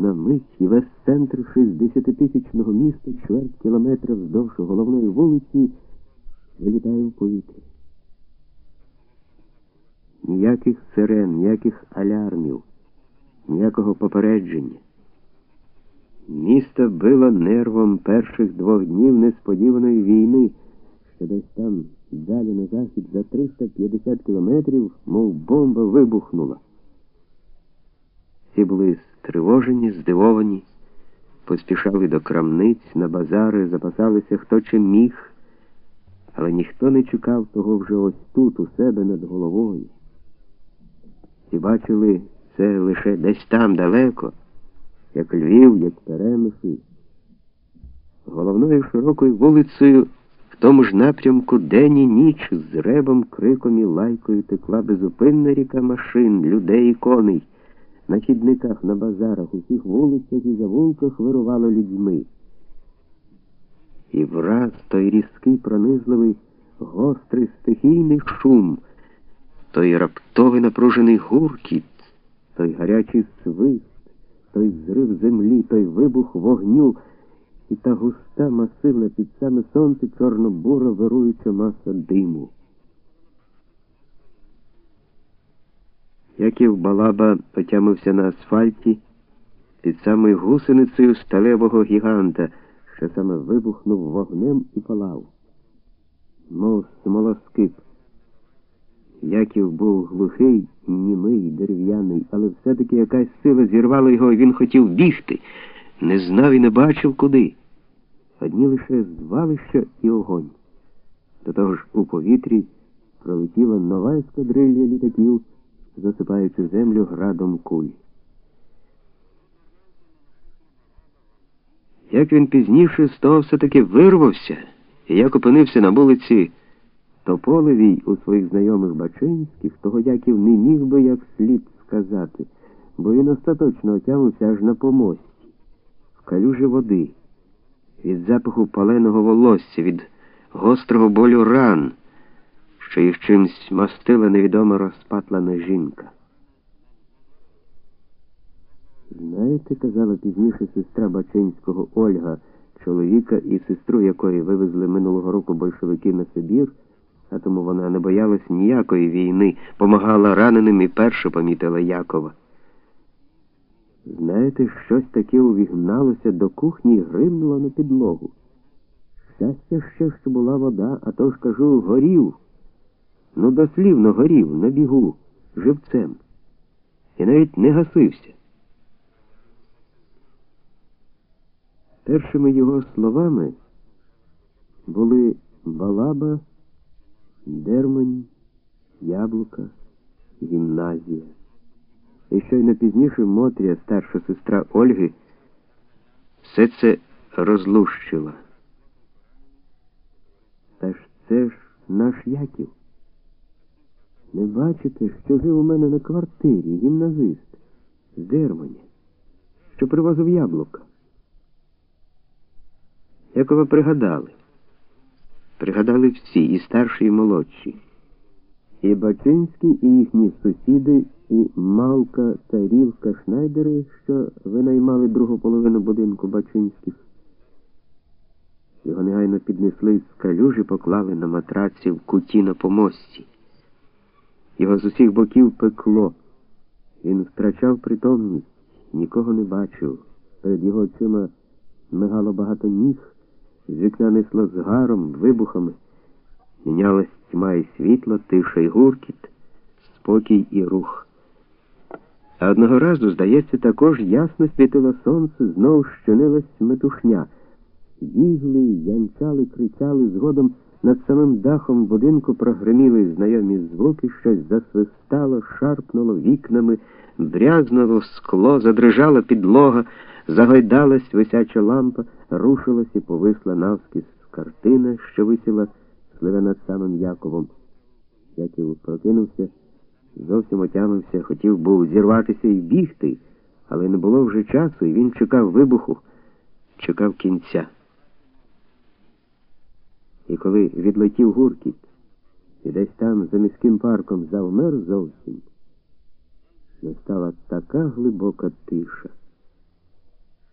грандіозна мить, і весь центр 60-тисячного міста, чверть кілометра вздовж головної вулиці, вилітає в повітря. Ніяких сирен, ніяких алярмів, ніякого попередження. Місто било нервом перших двох днів несподіваної війни, що десь там, далі на захід, за 350 кілометрів, мов бомба вибухнула. Всі були стривожені, здивовані, поспішали до крамниць, на базари, запасалися хто чим міг, але ніхто не чекав того вже ось тут, у себе над головою. Всі бачили це лише десь там далеко, як Львів, як Перемишль. Головною широкою вулицею в тому ж напрямку день і ніч з ребом, криком і лайкою текла безупинна ріка машин, людей і коней. На хідниках, на базарах, у всіх вулицях і завулках вирувало людьми. І враз той різкий, пронизливий, гострий стихійний шум, той раптовий напружений гуркіт, той гарячий свист, той зрив землі, той вибух вогню і та густа, масивна під саме сонце чорно-бура вируюча маса диму. Яків Балаба потямився на асфальті під самою гусеницею сталевого гіганта, що саме вибухнув вогнем і палав. Мов смолоскип. Яків був глухий, німий, дерев'яний, але все-таки якась сила зірвала його, і він хотів бігти, не знав і не бачив куди. Одні лише звалища і огонь. До того ж у повітрі пролетіла нова ескадрилья літаків засипаючи землю градом куль. Як він пізніше з того все-таки вирвався, і як опинився на вулиці Тополевій у своїх знайомих Бачинських, того Яків не міг би як слід сказати, бо він остаточно отягнувся аж на помості, в калюжі води, від запаху паленого волосся, від гострого болю ран що їх чимсь мастила невідома розпатлана жінка. Знаєте, казала пізніше сестра Бачинського Ольга, чоловіка і сестру якої вивезли минулого року большевики на Сибір, а тому вона не боялась ніякої війни, помагала раненим і перше помітила Якова. Знаєте, щось таке увігналося до кухні і гримнуло на підлогу. Щастя ще, що була вода, а то ж кажу, горів ну дослівно горів на бігу живцем і навіть не гасився. Першими його словами були балаба, дермань, яблука, гімназія. І щойно пізніше Мотрія, старша сестра Ольги, все це розлущила. Та ж це ж наш Яків. Не бачите, що жив у мене на квартирі гімназист з Дерманя, що привозив яблука. Якого пригадали? Пригадали всі, і старші, і молодші. І Бачинський, і їхні сусіди, і Малка та Рівка Шнайдери, що винаймали другу половину будинку Бачинських. Його негайно піднесли з калюжі, поклали на матраці в куті на помості. Його з усіх боків пекло. Він втрачав притомність, нікого не бачив. Перед його очима мигало багато ніг, з вікна несло згаром, вибухами. Мінялась тьма і світло, тиша й гуркіт, спокій і рух. А одного разу, здається, також ясно світило сонце, знов щинилась метушня. Бігли, янчали, кричали згодом. Над самим дахом будинку прогриміли знайомі звуки, щось засвистало, шарпнуло вікнами, брязнуло скло, задрижала підлога, загойдалась висяча лампа, рушилась і повисла навскіз картина, що висіла сливе над самим Яковом. Яків прокинувся, зовсім отямився, хотів був зірватися і бігти, але не було вже часу, і він чекав вибуху, чекав кінця. І коли відлетів гуркіт, і десь там за міським парком завмер зовсім, настала така глибока тиша.